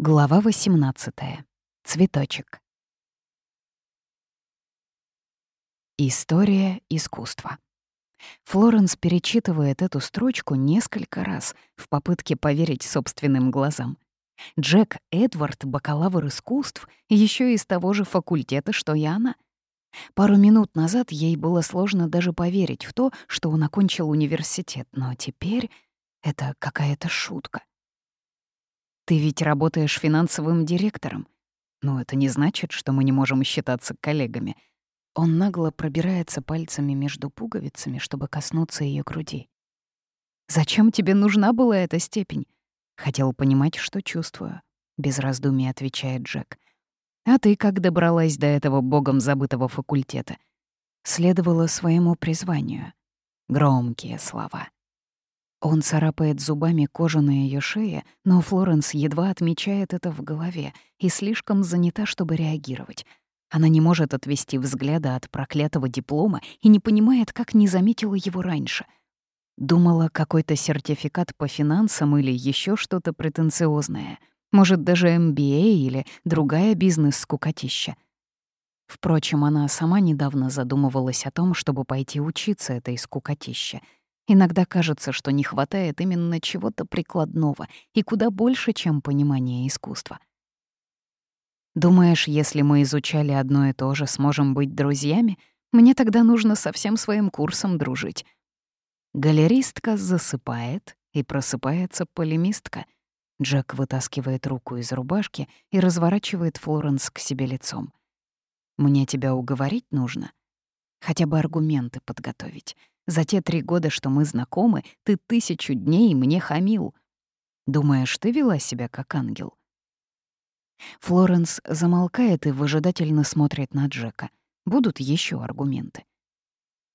Глава 18. Цветочек. История искусства. Флоренс перечитывает эту строчку несколько раз в попытке поверить собственным глазам. Джек Эдвард — бакалавр искусств, еще из того же факультета, что и она. Пару минут назад ей было сложно даже поверить в то, что он окончил университет, но теперь это какая-то шутка. Ты ведь работаешь финансовым директором. Но это не значит, что мы не можем считаться коллегами. Он нагло пробирается пальцами между пуговицами, чтобы коснуться ее груди. «Зачем тебе нужна была эта степень?» Хотел понимать, что чувствую. Без раздумий отвечает Джек. «А ты как добралась до этого богом забытого факультета?» Следовало своему призванию. Громкие слова. Он царапает зубами кожу на ее шее, но Флоренс едва отмечает это в голове и слишком занята, чтобы реагировать. Она не может отвести взгляда от проклятого диплома и не понимает, как не заметила его раньше. Думала, какой-то сертификат по финансам или еще что-то претенциозное. Может, даже MBA или другая бизнес-скукотища. Впрочем, она сама недавно задумывалась о том, чтобы пойти учиться этой скукотище — Иногда кажется, что не хватает именно чего-то прикладного и куда больше, чем понимание искусства. Думаешь, если мы изучали одно и то же, сможем быть друзьями? Мне тогда нужно со всем своим курсом дружить. Галеристка засыпает, и просыпается полемистка. Джек вытаскивает руку из рубашки и разворачивает Флоренс к себе лицом. «Мне тебя уговорить нужно. Хотя бы аргументы подготовить. За те три года, что мы знакомы, ты тысячу дней мне хамил. Думаешь, ты вела себя как ангел?» Флоренс замолкает и выжидательно смотрит на Джека. Будут еще аргументы.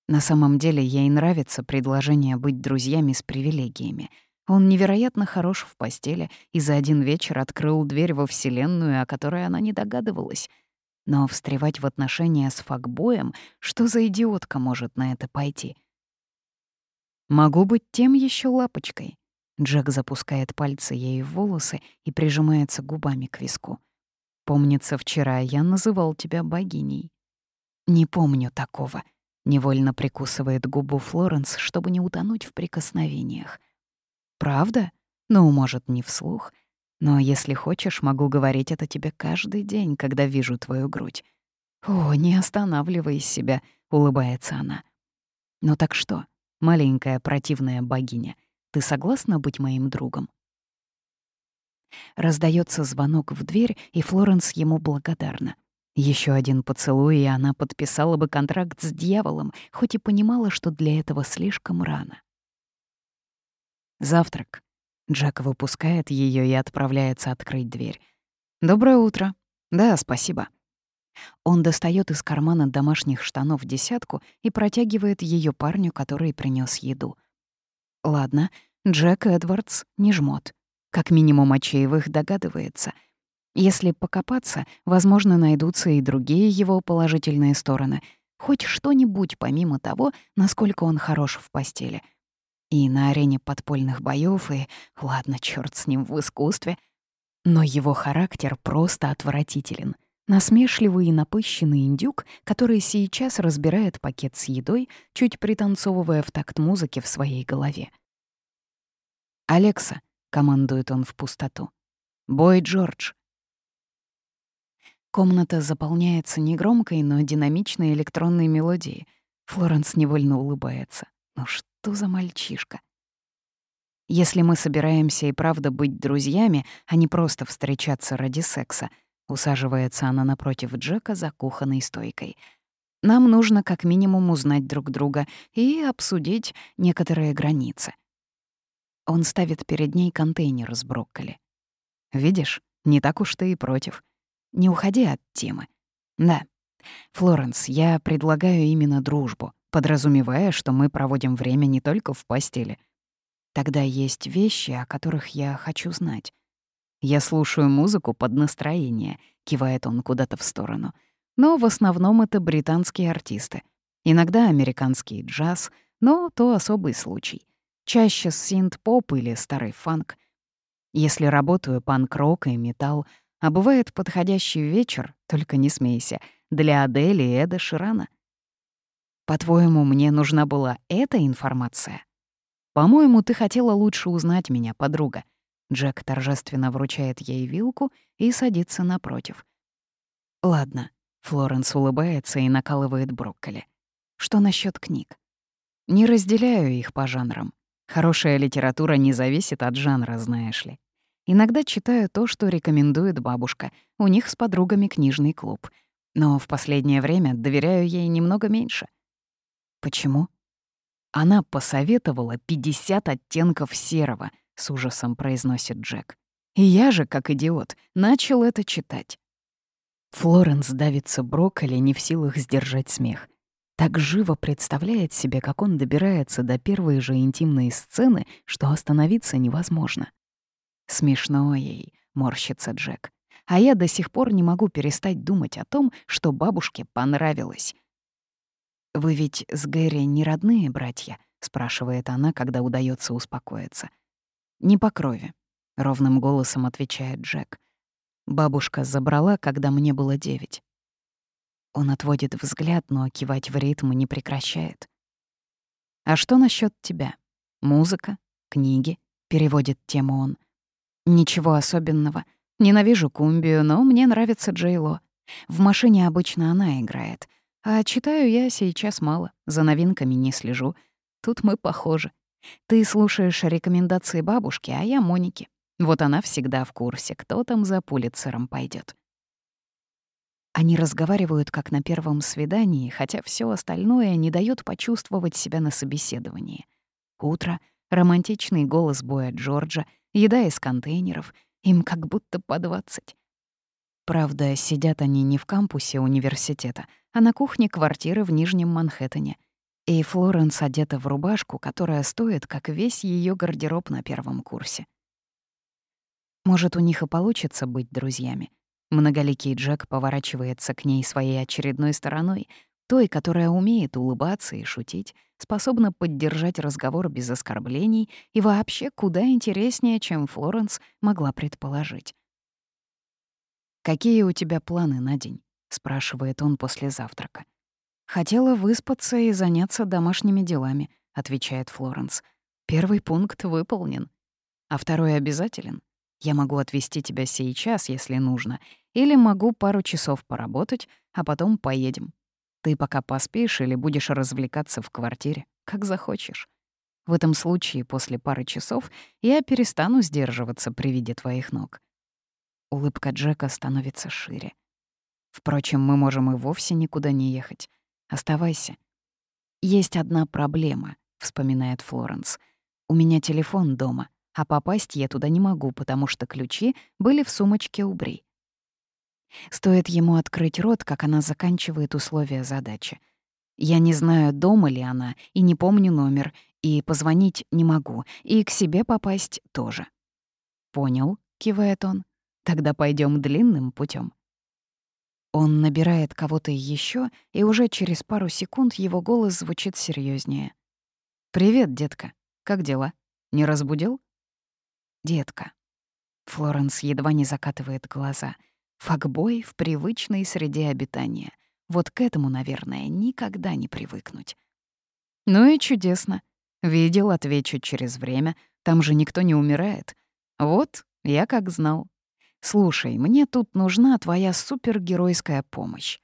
На самом деле ей нравится предложение быть друзьями с привилегиями. Он невероятно хорош в постели и за один вечер открыл дверь во Вселенную, о которой она не догадывалась. Но встревать в отношения с факбоем, что за идиотка может на это пойти? Могу быть тем еще лапочкой. Джек запускает пальцы ей в волосы и прижимается губами к виску. Помнится, вчера я называл тебя богиней. Не помню такого. Невольно прикусывает губу Флоренс, чтобы не утонуть в прикосновениях. Правда? Ну, может, не вслух. Но если хочешь, могу говорить это тебе каждый день, когда вижу твою грудь. О, не останавливай себя, улыбается она. Ну так что? Маленькая противная богиня, ты согласна быть моим другом?» Раздается звонок в дверь, и Флоренс ему благодарна. Еще один поцелуй, и она подписала бы контракт с дьяволом, хоть и понимала, что для этого слишком рано. Завтрак. Джек выпускает ее и отправляется открыть дверь. «Доброе утро». «Да, спасибо». Он достает из кармана домашних штанов десятку и протягивает ее парню, который принес еду. Ладно, Джек Эдвардс не жмот. Как минимум Очеевых догадывается. Если покопаться, возможно, найдутся и другие его положительные стороны. Хоть что-нибудь помимо того, насколько он хорош в постели. И на арене подпольных боёв, и, ладно, чёрт с ним в искусстве. Но его характер просто отвратителен — Насмешливый и напыщенный индюк, который сейчас разбирает пакет с едой, чуть пританцовывая в такт музыки в своей голове. «Алекса», — командует он в пустоту. «Бой Джордж». Комната заполняется негромкой, но динамичной электронной мелодией. Флоренс невольно улыбается. «Ну что за мальчишка?» Если мы собираемся и правда быть друзьями, а не просто встречаться ради секса — Усаживается она напротив Джека за кухонной стойкой. Нам нужно как минимум узнать друг друга и обсудить некоторые границы. Он ставит перед ней контейнер с брокколи. «Видишь, не так уж ты и против. Не уходи от темы. Да, Флоренс, я предлагаю именно дружбу, подразумевая, что мы проводим время не только в постели. Тогда есть вещи, о которых я хочу знать. Я слушаю музыку под настроение, кивает он куда-то в сторону. Но в основном это британские артисты. Иногда американский джаз, но то особый случай. Чаще синт-поп или старый фанк. Если работаю панк-рок и металл, а бывает подходящий вечер, только не смейся, для Адели и Эда Ширана. По-твоему, мне нужна была эта информация? По-моему, ты хотела лучше узнать меня, подруга. Джек торжественно вручает ей вилку и садится напротив. Ладно, Флоренс улыбается и накалывает брокколи. Что насчет книг? Не разделяю их по жанрам. Хорошая литература не зависит от жанра, знаешь ли. Иногда читаю то, что рекомендует бабушка. У них с подругами книжный клуб. Но в последнее время доверяю ей немного меньше. Почему? Она посоветовала 50 оттенков серого, с ужасом произносит Джек. И я же, как идиот, начал это читать. Флоренс давится брокколи, не в силах сдержать смех. Так живо представляет себе, как он добирается до первой же интимной сцены, что остановиться невозможно. Смешно ей, морщится Джек. А я до сих пор не могу перестать думать о том, что бабушке понравилось. «Вы ведь с Гэри не родные братья?» — спрашивает она, когда удается успокоиться. «Не по крови», — ровным голосом отвечает Джек. Бабушка забрала, когда мне было девять. Он отводит взгляд, но кивать в ритм не прекращает. «А что насчет тебя? Музыка? Книги?» — переводит тему он. «Ничего особенного. Ненавижу кумбию, но мне нравится Джейло. В машине обычно она играет. А читаю я сейчас мало, за новинками не слежу. Тут мы похожи. Ты слушаешь рекомендации бабушки, а я Моники. Вот она всегда в курсе, кто там за пулицером пойдет. Они разговаривают как на первом свидании, хотя все остальное не дает почувствовать себя на собеседовании. Утро, романтичный голос боя Джорджа, еда из контейнеров, им как будто по двадцать. Правда, сидят они не в кампусе университета, а на кухне квартиры в Нижнем Манхэттене. И Флоренс одета в рубашку, которая стоит, как весь ее гардероб на первом курсе. Может, у них и получится быть друзьями. Многоликий Джек поворачивается к ней своей очередной стороной, той, которая умеет улыбаться и шутить, способна поддержать разговор без оскорблений и вообще куда интереснее, чем Флоренс могла предположить. «Какие у тебя планы на день?» — спрашивает он после завтрака. «Хотела выспаться и заняться домашними делами», — отвечает Флоренс. «Первый пункт выполнен. А второй обязателен. Я могу отвезти тебя сейчас, если нужно, или могу пару часов поработать, а потом поедем. Ты пока поспишь или будешь развлекаться в квартире, как захочешь. В этом случае после пары часов я перестану сдерживаться при виде твоих ног. Улыбка Джека становится шире. Впрочем, мы можем и вовсе никуда не ехать. Оставайся. Есть одна проблема, вспоминает Флоренс. У меня телефон дома, а попасть я туда не могу, потому что ключи были в сумочке у Бри. Стоит ему открыть рот, как она заканчивает условия задачи. Я не знаю, дома ли она, и не помню номер, и позвонить не могу, и к себе попасть тоже. «Понял», — кивает он. «Тогда пойдем длинным путем. Он набирает кого-то еще, и уже через пару секунд его голос звучит серьезнее. «Привет, детка. Как дела? Не разбудил?» «Детка». Флоренс едва не закатывает глаза. Факбой в привычной среде обитания. Вот к этому, наверное, никогда не привыкнуть. «Ну и чудесно. Видел, отвечу через время. Там же никто не умирает. Вот, я как знал. Слушай, мне тут нужна твоя супергеройская помощь».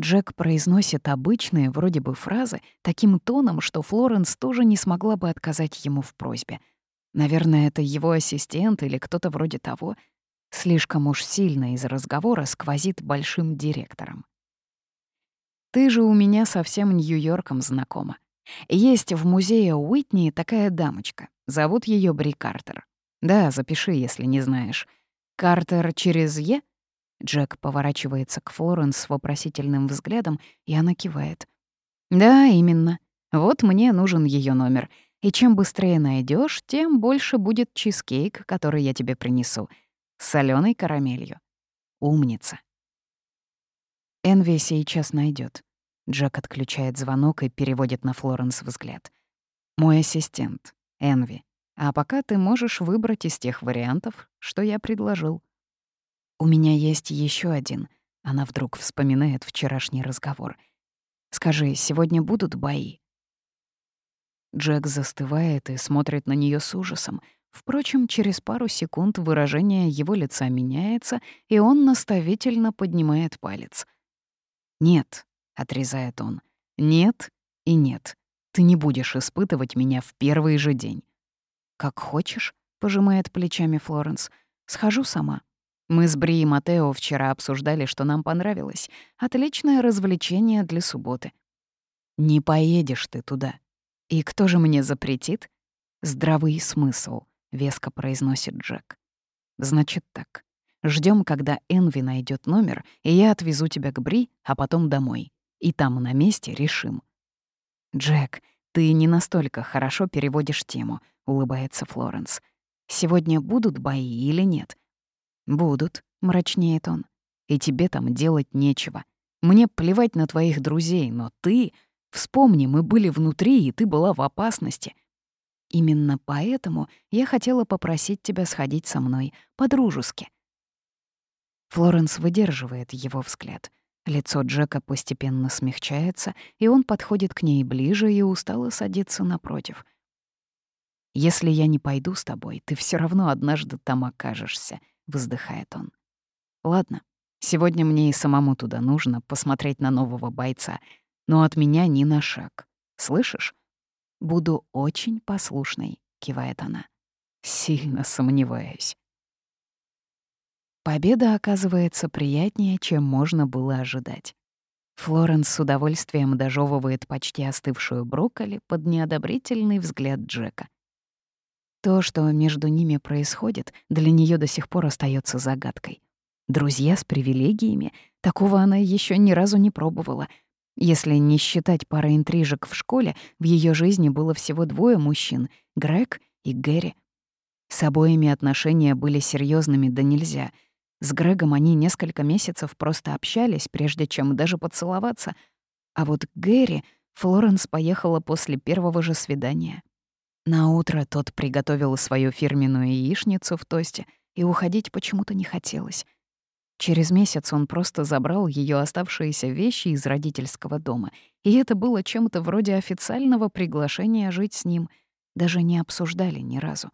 Джек произносит обычные, вроде бы, фразы таким тоном, что Флоренс тоже не смогла бы отказать ему в просьбе — Наверное, это его ассистент или кто-то вроде того. Слишком уж сильно из разговора сквозит большим директором. «Ты же у меня совсем Нью-Йорком знакома. Есть в музее Уитни такая дамочка. Зовут ее Бри Картер. Да, запиши, если не знаешь. Картер через «Е»?» Джек поворачивается к Флоренс с вопросительным взглядом, и она кивает. «Да, именно. Вот мне нужен ее номер. И чем быстрее найдешь, тем больше будет чизкейк, который я тебе принесу. С солёной карамелью. Умница. Энви сейчас найдет. Джек отключает звонок и переводит на Флоренс взгляд. Мой ассистент, Энви. А пока ты можешь выбрать из тех вариантов, что я предложил. У меня есть еще один. Она вдруг вспоминает вчерашний разговор. Скажи, сегодня будут бои? Джек застывает и смотрит на нее с ужасом. Впрочем, через пару секунд выражение его лица меняется, и он наставительно поднимает палец. «Нет», — отрезает он, — «нет и нет. Ты не будешь испытывать меня в первый же день». «Как хочешь», — пожимает плечами Флоренс. «Схожу сама». Мы с Бри и Матео вчера обсуждали, что нам понравилось. Отличное развлечение для субботы. Не поедешь ты туда. И кто же мне запретит? Здравый смысл, веско произносит Джек. Значит так. Ждем, когда Энви найдет номер, и я отвезу тебя к Бри, а потом домой. И там на месте решим. Джек, ты не настолько хорошо переводишь тему, улыбается Флоренс. Сегодня будут бои или нет? «Будут», — мрачнеет он. «И тебе там делать нечего. Мне плевать на твоих друзей, но ты... Вспомни, мы были внутри, и ты была в опасности. Именно поэтому я хотела попросить тебя сходить со мной, по-дружески». Флоренс выдерживает его взгляд. Лицо Джека постепенно смягчается, и он подходит к ней ближе и устало садится напротив. «Если я не пойду с тобой, ты все равно однажды там окажешься», — вздыхает он. «Ладно, сегодня мне и самому туда нужно посмотреть на нового бойца, но от меня ни на шаг. Слышишь? Буду очень послушной», — кивает она. «Сильно сомневаюсь». Победа оказывается приятнее, чем можно было ожидать. Флоренс с удовольствием дожевывает почти остывшую брокколи под неодобрительный взгляд Джека. То, что между ними происходит, для нее до сих пор остается загадкой. Друзья с привилегиями, такого она еще ни разу не пробовала. Если не считать пары интрижек в школе, в ее жизни было всего двое мужчин — Грег и Гэри. С обоими отношения были серьезными да нельзя. С Грегом они несколько месяцев просто общались, прежде чем даже поцеловаться. А вот Гэри Флоренс поехала после первого же свидания. На утро тот приготовил свою фирменную яичницу в тосте, и уходить почему-то не хотелось. Через месяц он просто забрал ее оставшиеся вещи из родительского дома, и это было чем-то вроде официального приглашения жить с ним. Даже не обсуждали ни разу.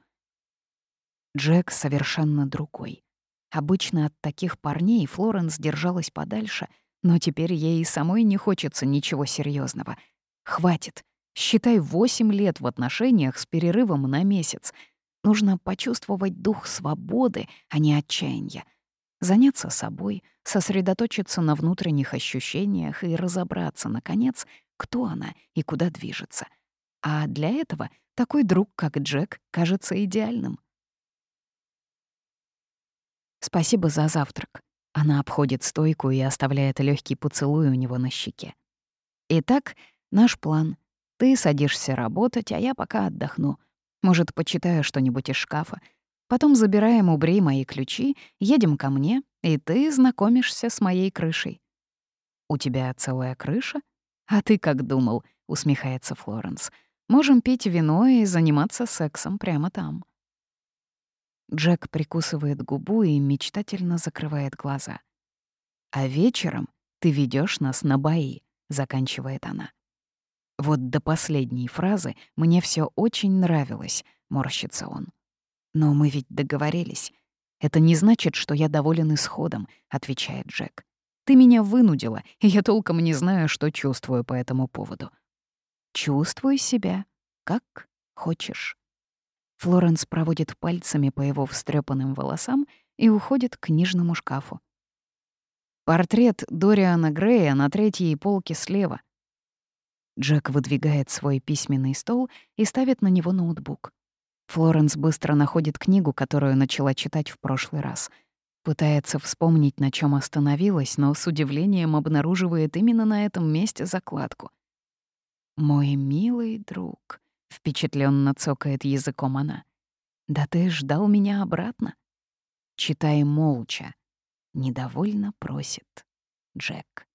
Джек совершенно другой. Обычно от таких парней Флоренс держалась подальше, но теперь ей и самой не хочется ничего серьезного. Хватит. Считай, 8 лет в отношениях с перерывом на месяц. Нужно почувствовать дух свободы, а не отчаяния. Заняться собой, сосредоточиться на внутренних ощущениях и разобраться, наконец, кто она и куда движется. А для этого такой друг, как Джек, кажется идеальным. Спасибо за завтрак. Она обходит стойку и оставляет легкий поцелуй у него на щеке. Итак, наш план — ты садишься работать, а я пока отдохну. Может, почитаю что-нибудь из шкафа. Потом забираем у Бри мои ключи, едем ко мне, и ты знакомишься с моей крышей». «У тебя целая крыша?» «А ты как думал?» — усмехается Флоренс. «Можем пить вино и заниматься сексом прямо там». Джек прикусывает губу и мечтательно закрывает глаза. «А вечером ты ведешь нас на бои», — заканчивает она. Вот до последней фразы мне все очень нравилось, морщится он. Но мы ведь договорились. Это не значит, что я доволен исходом, отвечает Джек. Ты меня вынудила, и я толком не знаю, что чувствую по этому поводу. Чувствуй себя, как хочешь. Флоренс проводит пальцами по его встрепанным волосам и уходит к книжному шкафу. Портрет Дориана Грея на третьей полке слева. Джек выдвигает свой письменный стол и ставит на него ноутбук. Флоренс быстро находит книгу, которую начала читать в прошлый раз. Пытается вспомнить, на чем остановилась, но с удивлением обнаруживает именно на этом месте закладку. «Мой милый друг», — впечатленно цокает языком она. «Да ты ждал меня обратно?» Читай молча. Недовольно просит Джек.